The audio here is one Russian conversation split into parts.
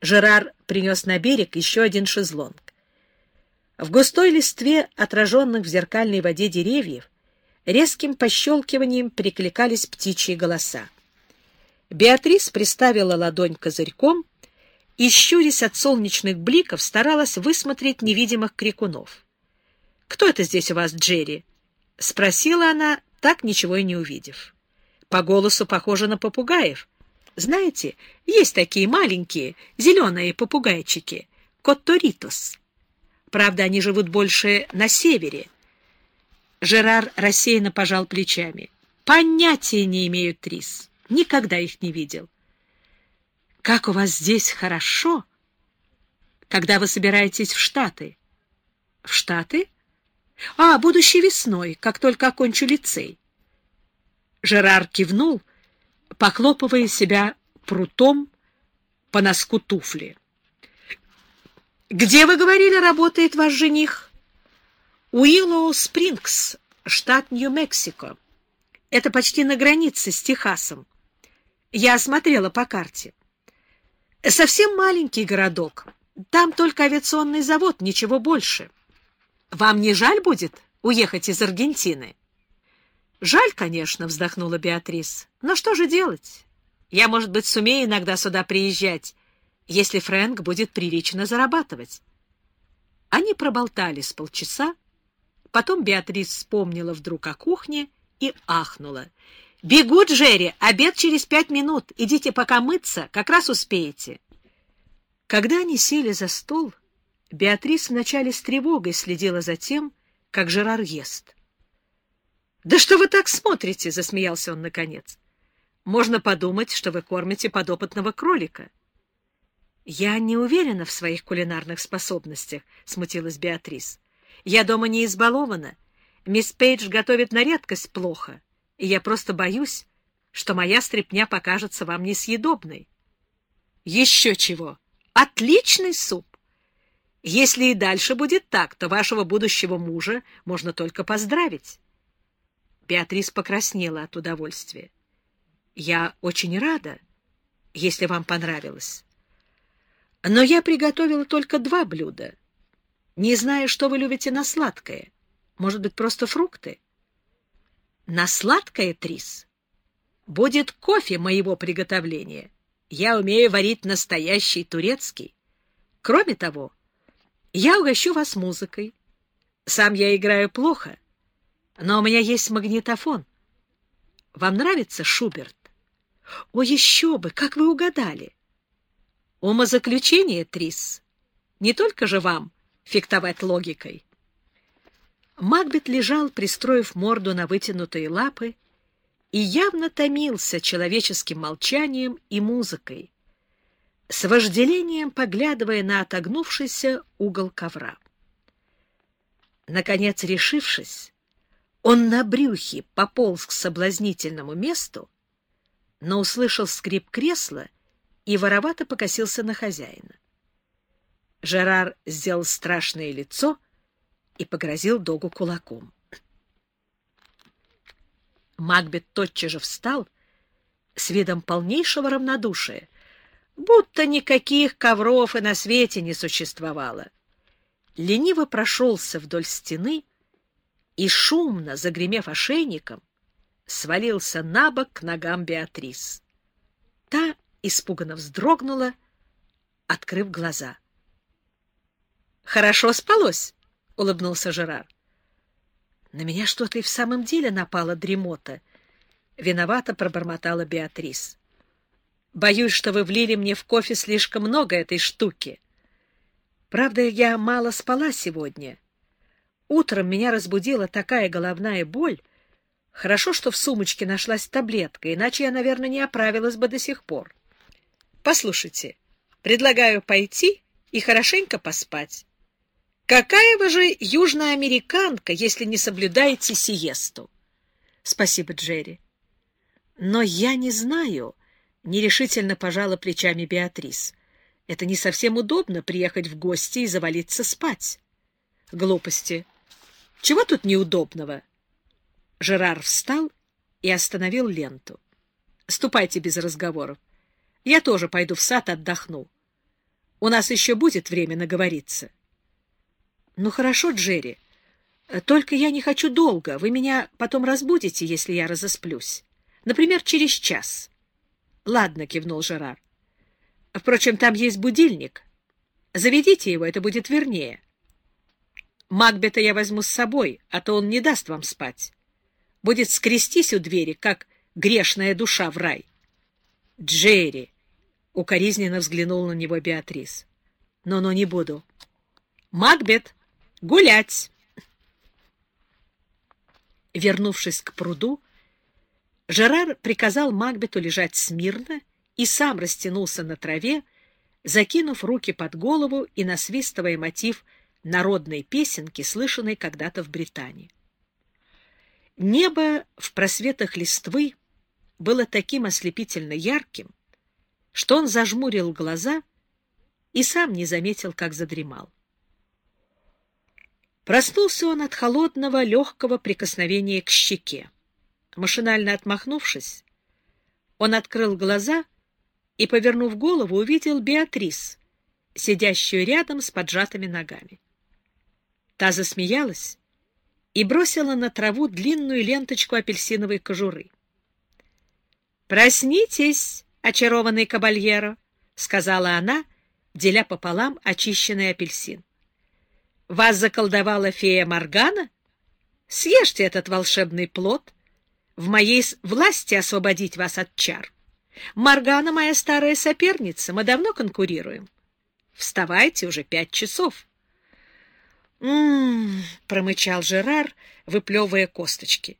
Жерар принес на берег еще один шезлонг. В густой листве, отраженных в зеркальной воде деревьев, резким пощелкиванием перекликались птичьи голоса. Беатрис приставила ладонь козырьком и, щурясь от солнечных бликов, старалась высмотреть невидимых крикунов. — Кто это здесь у вас, Джерри? — спросила она, так ничего и не увидев. По голосу похоже на попугаев. Знаете, есть такие маленькие зеленые попугайчики, котторитос. Правда, они живут больше на севере. Жерар рассеянно пожал плечами. Понятия не имеют Трис. Никогда их не видел. Как у вас здесь хорошо, когда вы собираетесь в Штаты? В Штаты? А, будущей весной, как только окончу лицей. Жерар кивнул, похлопывая себя прутом по носку туфли. «Где, вы говорили, работает ваш жених?» «Уиллоу Спрингс, штат Нью-Мексико. Это почти на границе с Техасом. Я осмотрела по карте. Совсем маленький городок. Там только авиационный завод, ничего больше. Вам не жаль будет уехать из Аргентины? Жаль, конечно, вздохнула Беатрис. Но что же делать? Я, может быть, сумею иногда сюда приезжать, если Фрэнк будет прилично зарабатывать. Они проболтали с полчаса, потом Беатрис вспомнила вдруг о кухне и ахнула. «Бегу, Джерри! Обед через пять минут! Идите пока мыться, как раз успеете!» Когда они сели за стол, Беатрис вначале с тревогой следила за тем, как Жерар ест. «Да что вы так смотрите?» — засмеялся он наконец. «Можно подумать, что вы кормите подопытного кролика». «Я не уверена в своих кулинарных способностях», — смутилась Беатрис. «Я дома не избалована. Мисс Пейдж готовит на редкость плохо, и я просто боюсь, что моя стряпня покажется вам несъедобной». «Еще чего! Отличный суп! Если и дальше будет так, то вашего будущего мужа можно только поздравить». Беатрис покраснела от удовольствия. «Я очень рада, если вам понравилось. Но я приготовила только два блюда. Не знаю, что вы любите на сладкое. Может быть, просто фрукты?» «На сладкое, Трис, будет кофе моего приготовления. Я умею варить настоящий турецкий. Кроме того, я угощу вас музыкой. Сам я играю плохо» но у меня есть магнитофон. Вам нравится Шуберт? О, еще бы! Как вы угадали? Умозаключение, Трис. Не только же вам фехтовать логикой. Макбет лежал, пристроив морду на вытянутые лапы, и явно томился человеческим молчанием и музыкой, с вожделением поглядывая на отогнувшийся угол ковра. Наконец, решившись, он на брюхе пополз к соблазнительному месту, но услышал скрип кресла и воровато покосился на хозяина. Жерар сделал страшное лицо и погрозил Догу кулаком. Макбет тотчас же встал с видом полнейшего равнодушия, будто никаких ковров и на свете не существовало. Лениво прошелся вдоль стены, и, шумно загремев ошейником, свалился на бок к ногам Беатрис. Та испуганно вздрогнула, открыв глаза. — Хорошо спалось, — улыбнулся Жерар. — На меня что-то и в самом деле напала дремота. Виновато пробормотала Беатрис. — Боюсь, что вы влили мне в кофе слишком много этой штуки. Правда, я мало спала сегодня. — Утром меня разбудила такая головная боль. Хорошо, что в сумочке нашлась таблетка, иначе я, наверное, не оправилась бы до сих пор. Послушайте, предлагаю пойти и хорошенько поспать. Какая вы же южная американка, если не соблюдаете сиесту? Спасибо, Джерри. Но я не знаю, — нерешительно пожала плечами Беатрис. Это не совсем удобно приехать в гости и завалиться спать. Глупости. Чего тут неудобного? Жерар встал и остановил ленту. — Ступайте без разговоров. Я тоже пойду в сад отдохну. У нас еще будет время наговориться. — Ну, хорошо, Джерри. Только я не хочу долго. Вы меня потом разбудите, если я разосплюсь. Например, через час. — Ладно, — кивнул Жерар. — Впрочем, там есть будильник. Заведите его, это будет вернее. Макбета я возьму с собой, а то он не даст вам спать. Будет скрестись у двери, как грешная душа в рай. — Джерри! — укоризненно взглянул на него Беатрис. — Но-но, не буду. — Макбет! Гулять! Вернувшись к пруду, Жерар приказал Макбету лежать смирно и сам растянулся на траве, закинув руки под голову и насвистывая мотив народной песенки, слышанной когда-то в Британии. Небо в просветах листвы было таким ослепительно ярким, что он зажмурил глаза и сам не заметил, как задремал. Проснулся он от холодного, легкого прикосновения к щеке. Машинально отмахнувшись, он открыл глаза и, повернув голову, увидел Беатрис, сидящую рядом с поджатыми ногами. Та засмеялась и бросила на траву длинную ленточку апельсиновой кожуры. «Проснитесь, очарованный кабальеро!» — сказала она, деля пополам очищенный апельсин. Вас заколдовала фея Моргана? Съешьте этот волшебный плод. В моей власти освободить вас от чар. Моргана моя старая соперница, мы давно конкурируем. Вставайте, уже пять часов. «М-м-м», промычал Жерар, выплевывая косточки.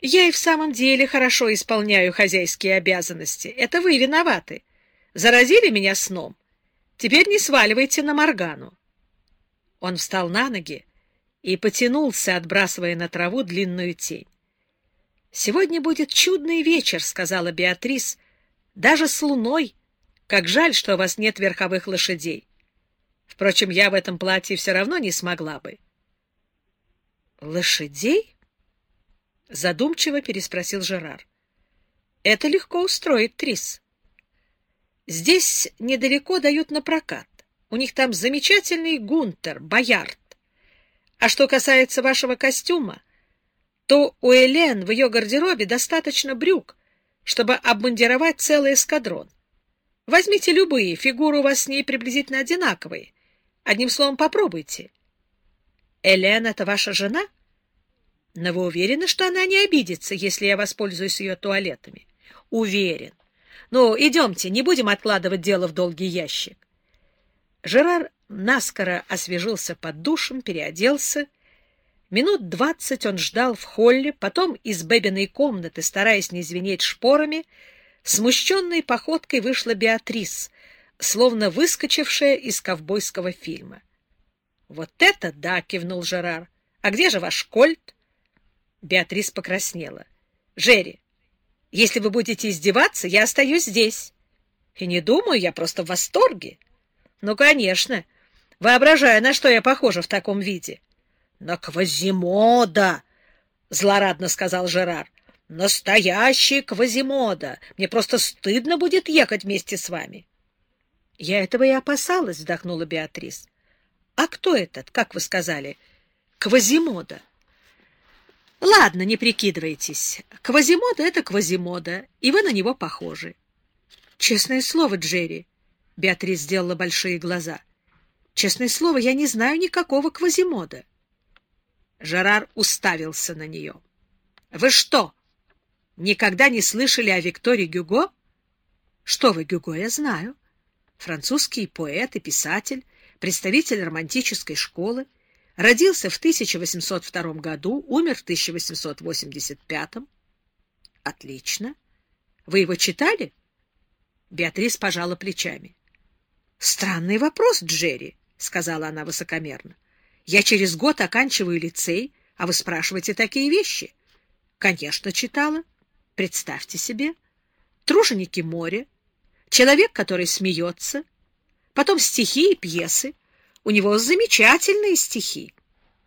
«Я и в самом деле хорошо исполняю хозяйские обязанности. Это вы виноваты. Заразили меня сном. Теперь не сваливайте на Моргану. Он встал на ноги и потянулся, отбрасывая на траву длинную тень. «Сегодня будет чудный вечер», — сказала Беатрис, — «даже с луной. Как жаль, что у вас нет верховых лошадей. Впрочем, я в этом платье все равно не смогла бы». «Лошадей?» — задумчиво переспросил Жерар. «Это легко устроит Трис. Здесь недалеко дают на прокат. У них там замечательный Гунтер, Боярд. А что касается вашего костюма, то у Элен в ее гардеробе достаточно брюк, чтобы обмундировать целый эскадрон. Возьмите любые, фигуры у вас с ней приблизительно одинаковые. Одним словом, попробуйте. Элен — это ваша жена? Но вы уверены, что она не обидится, если я воспользуюсь ее туалетами? Уверен. Ну, идемте, не будем откладывать дело в долгий ящик. Жерар наскоро освежился под душем, переоделся. Минут двадцать он ждал в холле, потом из бэбиной комнаты, стараясь не звенеть шпорами, смущенной походкой вышла Беатрис, словно выскочившая из ковбойского фильма. — Вот это да! — кивнул Жерар. — А где же ваш кольт? Беатрис покраснела. — Жерри, если вы будете издеваться, я остаюсь здесь. И не думаю, я просто в восторге. Ну, конечно. Воображаю, на что я похожа в таком виде. — На Квазимода! — злорадно сказал Жерар. — Настоящий Квазимода! Мне просто стыдно будет ехать вместе с вами. — Я этого и опасалась, — вздохнула Беатрис. — А кто этот, как вы сказали? — Квазимода. — Ладно, не прикидывайтесь. Квазимода — это Квазимода, и вы на него похожи. — Честное слово, Джерри, Беатрис сделала большие глаза. Честное слово, я не знаю никакого Квазимода. Жерар уставился на нее. — Вы что, никогда не слышали о Викторе Гюго? — Что вы, Гюго, я знаю. Французский поэт и писатель, представитель романтической школы, родился в 1802 году, умер в 1885. — Отлично. Вы его читали? Беатрис пожала плечами. — Странный вопрос, Джерри, — сказала она высокомерно. — Я через год оканчиваю лицей, а вы спрашиваете такие вещи. — Конечно, читала. Представьте себе. Труженики моря, человек, который смеется, потом стихи и пьесы. У него замечательные стихи.